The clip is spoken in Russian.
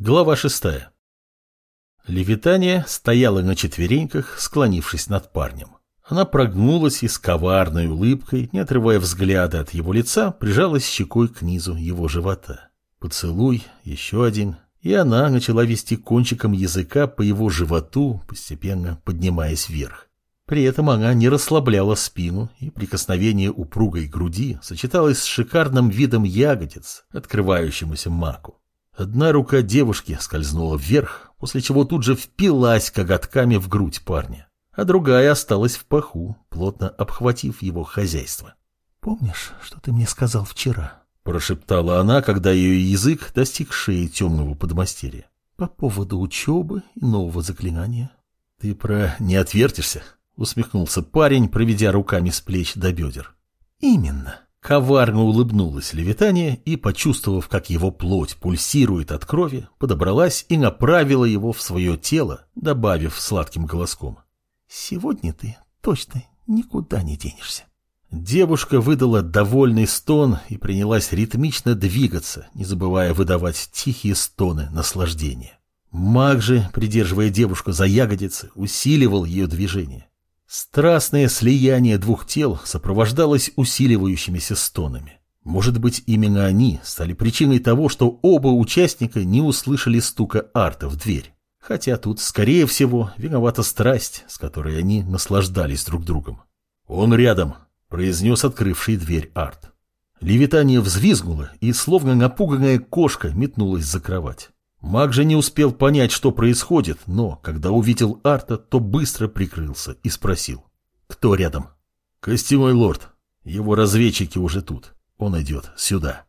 Глава шестая. Левитания стояла на четвереньках, склонившись над парнем. Она прогнулась и с коварной улыбкой, не отрывая взгляда от его лица, прижалась щекой к низу его живота. Поцелуй, еще один, и она начала вести кончиком языка по его животу, постепенно поднимаясь вверх. При этом она не расслабляла спину, и прикосновение упругой груди сочеталось с шикарным видом ягодиц, открывающемуся маку. Одна рука девушки скользнула вверх, после чего тут же впилась коготками в грудь парня, а другая осталась в паху, плотно обхватив его хозяйство. «Помнишь, что ты мне сказал вчера?» – прошептала она, когда ее язык достиг шеи темного подмастерья. «По поводу учебы и нового заклинания». «Ты про не отвертишься?» – усмехнулся парень, проведя руками с плеч до бедер. «Именно». Коварно улыбнулась Левитания и, почувствовав, как его плоть пульсирует от крови, подобралась и направила его в свое тело, добавив сладким голоском. «Сегодня ты точно никуда не денешься». Девушка выдала довольный стон и принялась ритмично двигаться, не забывая выдавать тихие стоны наслаждения. Маг же, придерживая девушку за ягодицы, усиливал ее движение. Страстное слияние двух тел сопровождалось усиливающимися стонами. Может быть, именно они стали причиной того, что оба участника не услышали стука арта в дверь. Хотя тут, скорее всего, виновата страсть, с которой они наслаждались друг другом. «Он рядом», — произнес открывший дверь арт. Левитание взвизгнуло и, словно напуганная кошка, метнулась за кровать. Маг же не успел понять, что происходит, но, когда увидел Арта, то быстро прикрылся и спросил. «Кто рядом?» «Костяной лорд. Его разведчики уже тут. Он идет сюда».